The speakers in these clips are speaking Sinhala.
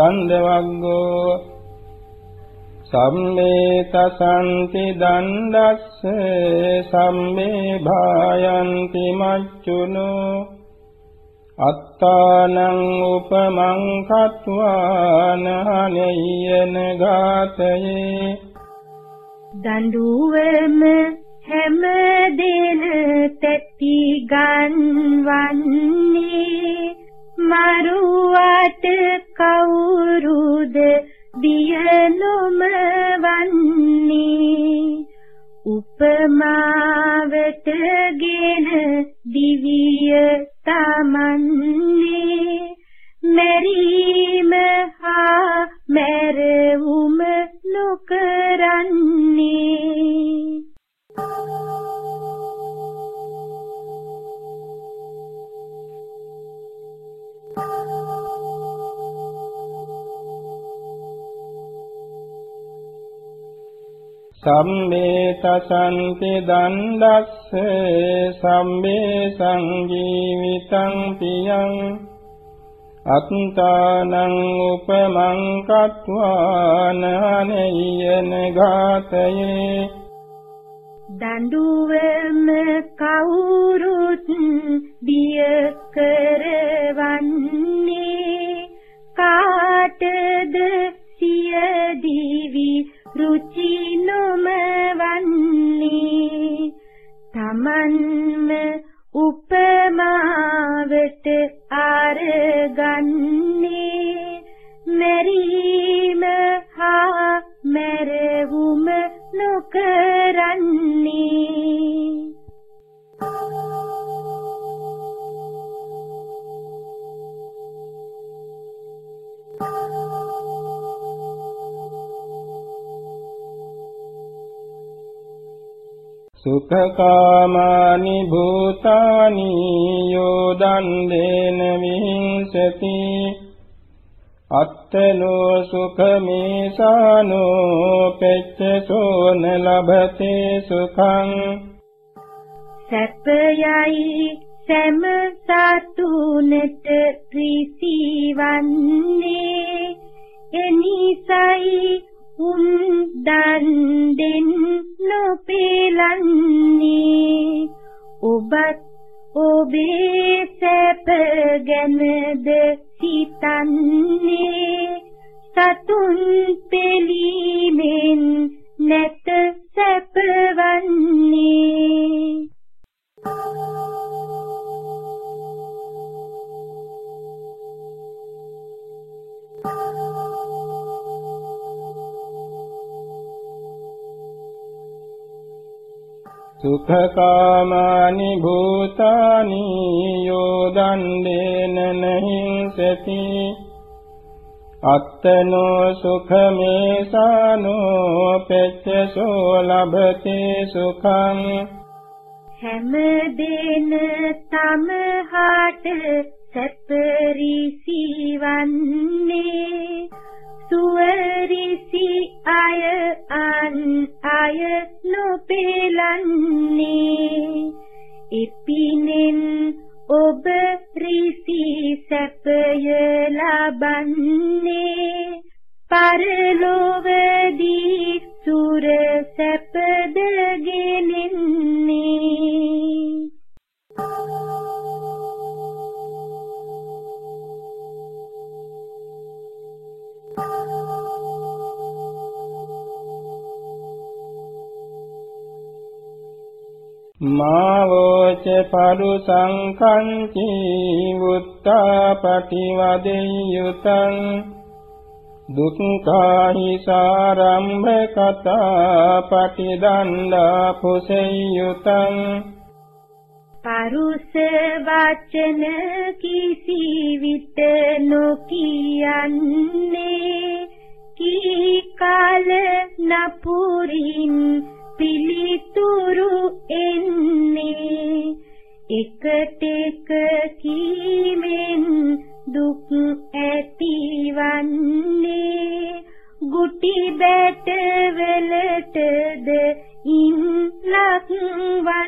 දණ්ඩවග්ගෝ සම්මේ තසන්ති දණ්ඩස්ස සම්මේ භායන්ති මච්චුනෝ අත්තානං උපමං කତ୍වාන හනෙයන ගාතයේ දඬුවම හැම දින තැති ගන්වන්නේ මරුවට කවුරුද බිය නොමවන්නේ? උපමාවටගෙන දිවිය තමන්නේ. මෙරීම හා මැරවුම සම්මේ තසන්ති දණ්ඩස්ස සම්මේ සංජීවිතං පියං අත්තානං උපමං කତ୍වාන අනෙයන ඝාතයේ දඬුවම කවුරුත් බිය සුඛකාමානි භූතානි යෝදන්දේන විහිංසති. අත්තනෝ සුඛමේසානෝ පෙච්චසෝන ලබතේ සුඛං. සැපයයි සෑම සතුනට ත්‍රිසිවන්නේ එනිසයි උන් දන් දෙන් නොපෙලන්නේ ඔබත් ඔබේ සැප ගැනද සිතන්නේ? සතුන් පෙලීමෙන් නැත සැපවන්නේ සුඛකාමානි භූතානි යෝදන්දේන නහිංසති අත්තනෝ සුඛමේසානෝ පෙච්චසෝ ලබතේ සුඛං. හැම දින තමහට සැපරිසිවන්නේ සුවරිසි අය අන් අය නොපෙලන්නේ. ඉපිනෙන් ඔබ රිසි සැපය ලබන්නේ. පරලොවදී සුර සැපද ගෙනෙන්නේ මාවෝච පරුසං කංචි උත්තාපටිවදෙය්‍යුතං දුක්ඛාහි සාරම්භ කතා පටිදණ්ඩා පුසෙය්‍යුතං පරුස වචන කිසි විට නොකියන්නේ කී කාල නපුරින් පිළිතුරු එන්නේ එකට එක කීමෙන් දුක් ඇතිවන්නේ. ගුටි බැට වලටද ඉන් ලක්වන්නේ.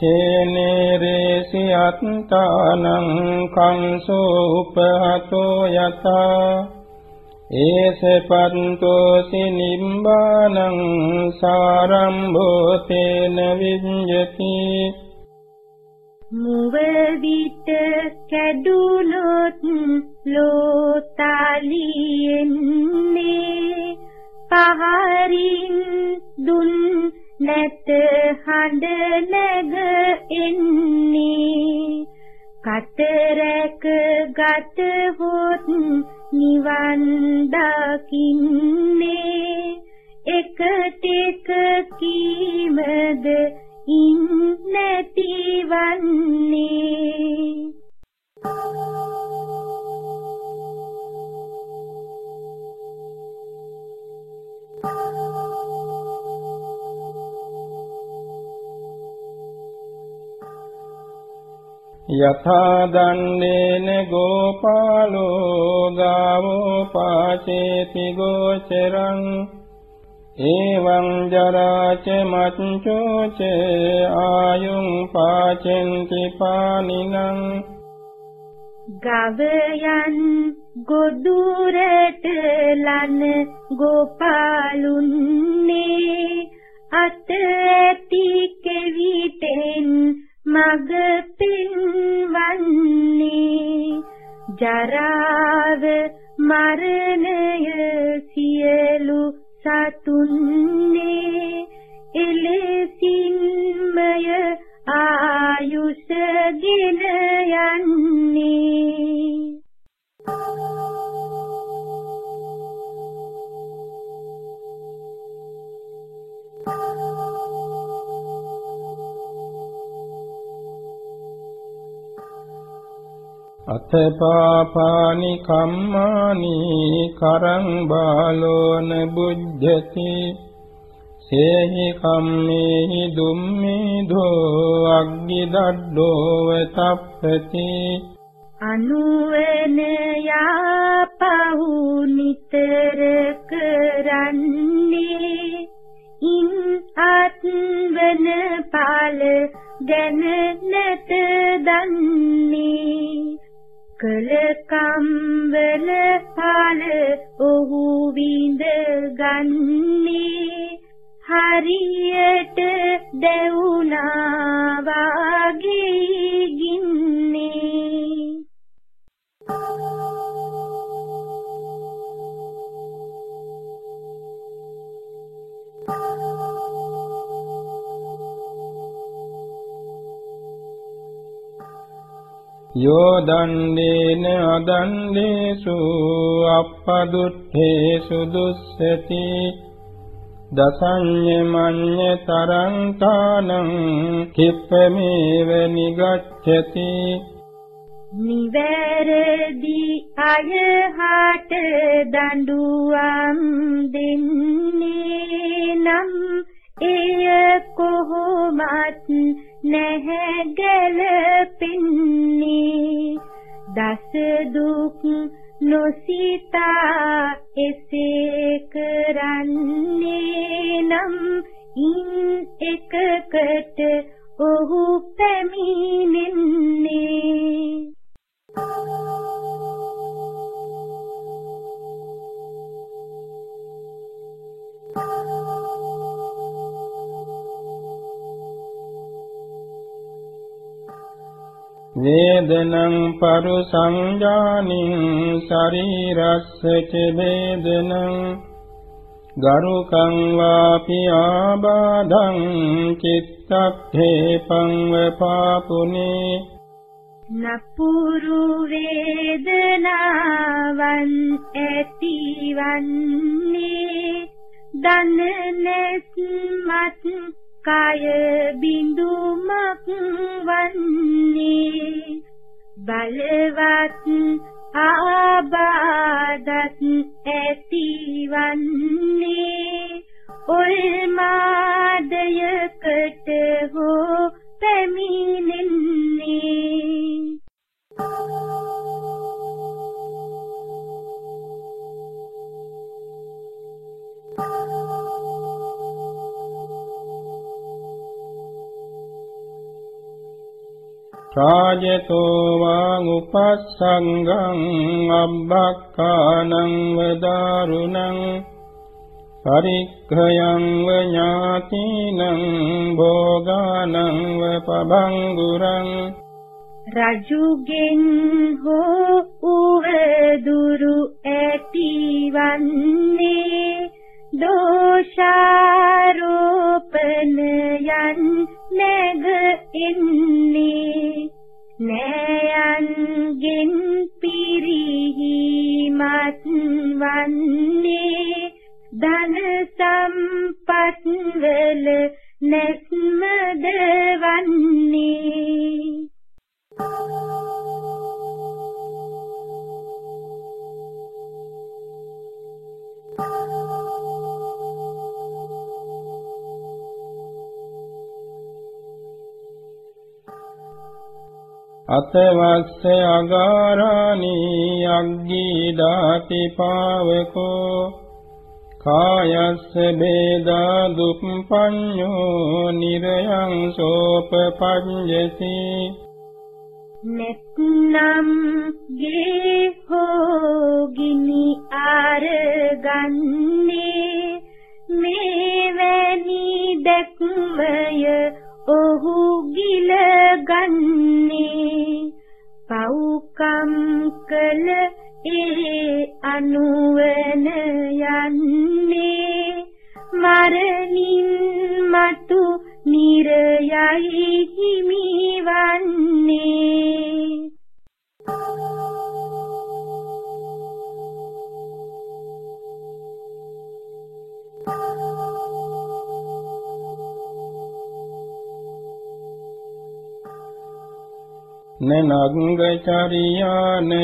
චේනේරේසි අත්තානං කංසෝ උපහතෝ යතා ඒසපන්තෝසි නිම්බානං සාරම්භෝ තේන විඤ්ඤති මුව විට කැඩුනොත් ලෝතාලියෙන්නේ පහරින් දුන් නැත හඬ නැග එන්නේ. කතරක ගත හොත් නිවන් දකින්නේ. එක ටෙක කීමද ඉන් නැතිවන්නේ යථා දන්නේන ගෝපාලෝ ගාවෝ පාචේති ගෝචරං එවං ජරාච මච්චෝච ආයුං පාචෙන්ති පානිනං ගවයන් ගොදුරට ලන ගෝපාලුන්නේ අත ඇති කෙවිතෙන් මග පින්වන්නේ ජරාව මරණය සියලු සතුන්නේ එලෙසින්මය ආයුෂගෙන යන්නේ. අතපාපානි කම්මානි කරං බාලෝන බුද්ධති සේහි කම්මේහි දුම්මේධෝ අග්ගි දඩ්ඩෝව තප්පති අනුවන යාපහු නිතර කරන්නේ ඉන් අත්වන පාල ගැන නැත දන්නේ කල කම්බල පාල ඔහු විඳ ගන්නේ හරියට දැවුනා යෝ දණ්ඩේන අදණ්ඩේසු අප්පදුත්තේසු දුස්සති දසඤ්ඤ මඤ්ඤ තරංතානං කිප්පමේව නිගච්ඡති නිවැරදි අයහට දඬුවම් දෙන්නේ නම් එය කොහොමත් නැහැ ගැලපෙන්නේ දස දුක් නොසිතා එසේ කරන්නේ නම් ඉන් එකකට ඔහු පැමිණෙන්නේ වේදනං පරුසංජානින් ශරීරස්ස ච වේදනං ගරුකං වාපි ආබාධං චිත්තත්තේපං වපාපුනේ නපුරු වේදනාවන් ඇතිවන්නේ දන නැස්මත් කය බිඳුමක් වන්නේ. බලවත් ආබාධත් ඇතිවන්නේ. ඔල්මාදයකට හෝ රාජතෝ වාං උපස්සංගං අබ්බක්කානං වදාරුණං පරික්ඛයං ඥාතිනං භෝගානං පබංගුරං රජුගෙන් හෝ උවදුරු ඇතිවන්නේ දෝෂාරෝපණයන් නැග වන්නේ ධන සම්පත් වල නැස්මද වන්නේ? අතවස්ස අගාරාණී අග්ගී දාති පාවකෝ කායස්ස බේදා දුප්පඤ්ඤෝ නිරයං සෝපපඤ්ඤති නැත්නම් ගේ හෝගිනි ආරගන්නේ මේවැනි දැක්මය නනංගචරියාන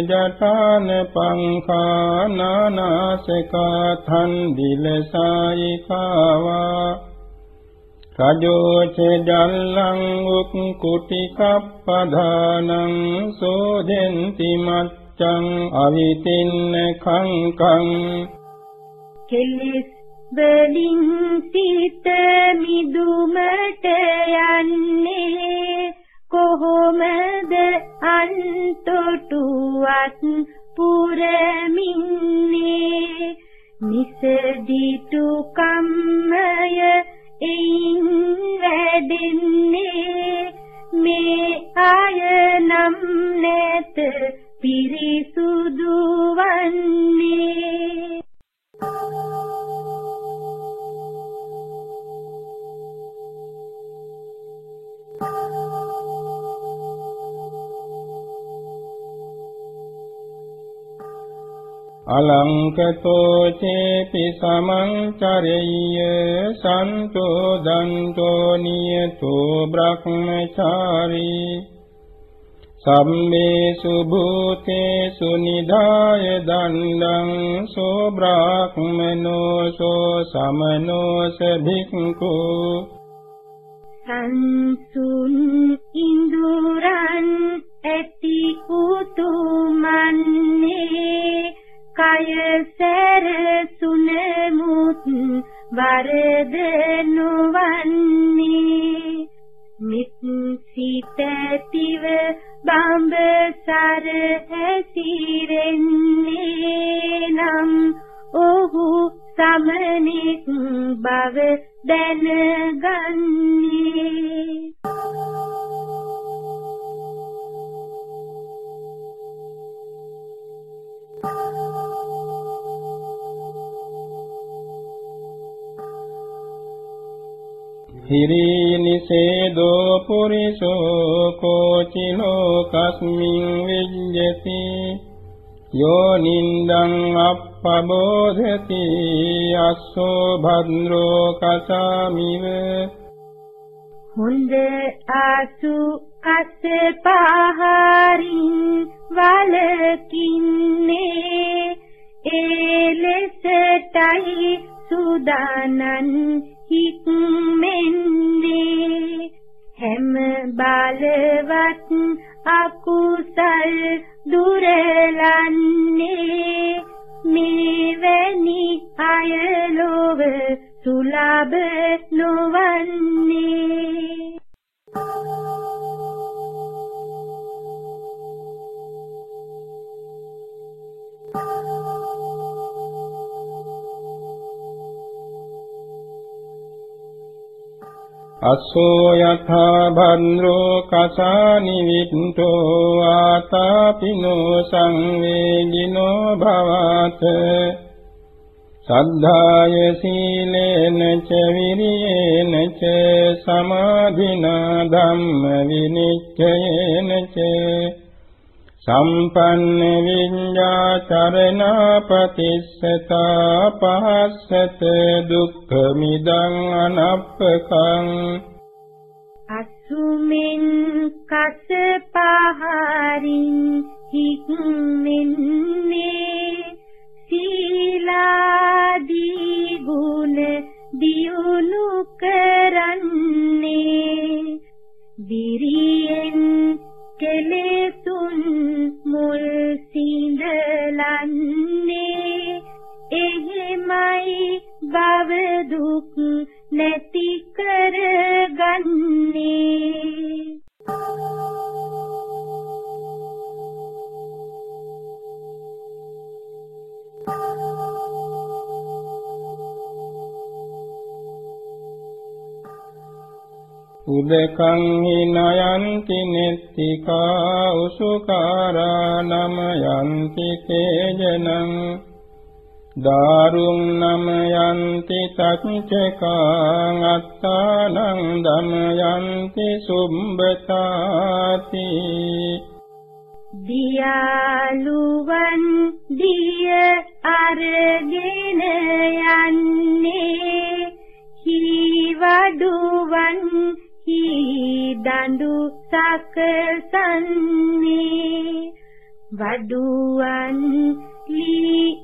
ජඨාන පංඛානානාසකා තන්දිලසායිකාවා රජෝච ජල්ලං උක් කුටි කප්පදානං සෝදෙන්ති මච්ඡං අවිතින්න කංකං කෙලිස් වලින් සිත මිදුමට යන්නේ කොහොමද අන්තොටුවත් පුරමින්නේ. නිසදිතු කම්මය එයින් වැඩෙන්නේ. මේ අය නම් නැත පිරිසුදු වන්නේ. අලංකතෝ චේපි සමංචරෙය්‍ය සන්තෝ දන්තෝ නියතෝ බ්‍රහ්මචාරී සම්මේසු භූතේසු නිදාය දණ්ඩං සෝ බ්‍රාහ්මනෝ සෝ සමනෝ සභික්ඛු සංසුන් ඉන්දුරන් ඇති උතුමන්නේ කය සැර සුනමුත් වරද නොවන්නේ මිත් සිතතිව බඹසර කෝචිනෝ කස්මින් විජ්ජති යෝ නින්දං අප්පබෝධති। අස්සෝ භද්‍රෝ කසාමිව හොඳ ආසු අස පහරින් වලකින්නේ ඒ ලෙසටයි සුදානන් හික්මෙන්නේ। හැම බලවත් අකුසල් දුරලන්නේ. මේවැනි අයලොව සුලබ නොවන්නේ. අස්සෝ යථා භන්රෝ කසානි විට්ඨෝ ආතාපිනෝ සංවේගිනෝ භවත සද්ධාය සීලේන ච විරියේන ච සමාධිනා ධම්ම විනිච්ඡයේන ච සම්පන්න විඤ්ඤාචරණා පතිස්සතා පහස්සත දුක්ඛ මිදං අනප්පකං අසුමින් කස පහරින් හික්මෙන්නේ සීලාදී ගුණ දියුණු කරන්නේ නෙත්තිකා උසුකාරා නම යන්ති තේජනං දාරුං නම යන්ති තච්චකාං අත්තානං දම යන්ති සුම්බතාති දියාලුවන් දිය අරගෙන යන්නේ හිවඩුවන් දඬු සකසන්නේ වඩුවන් ලී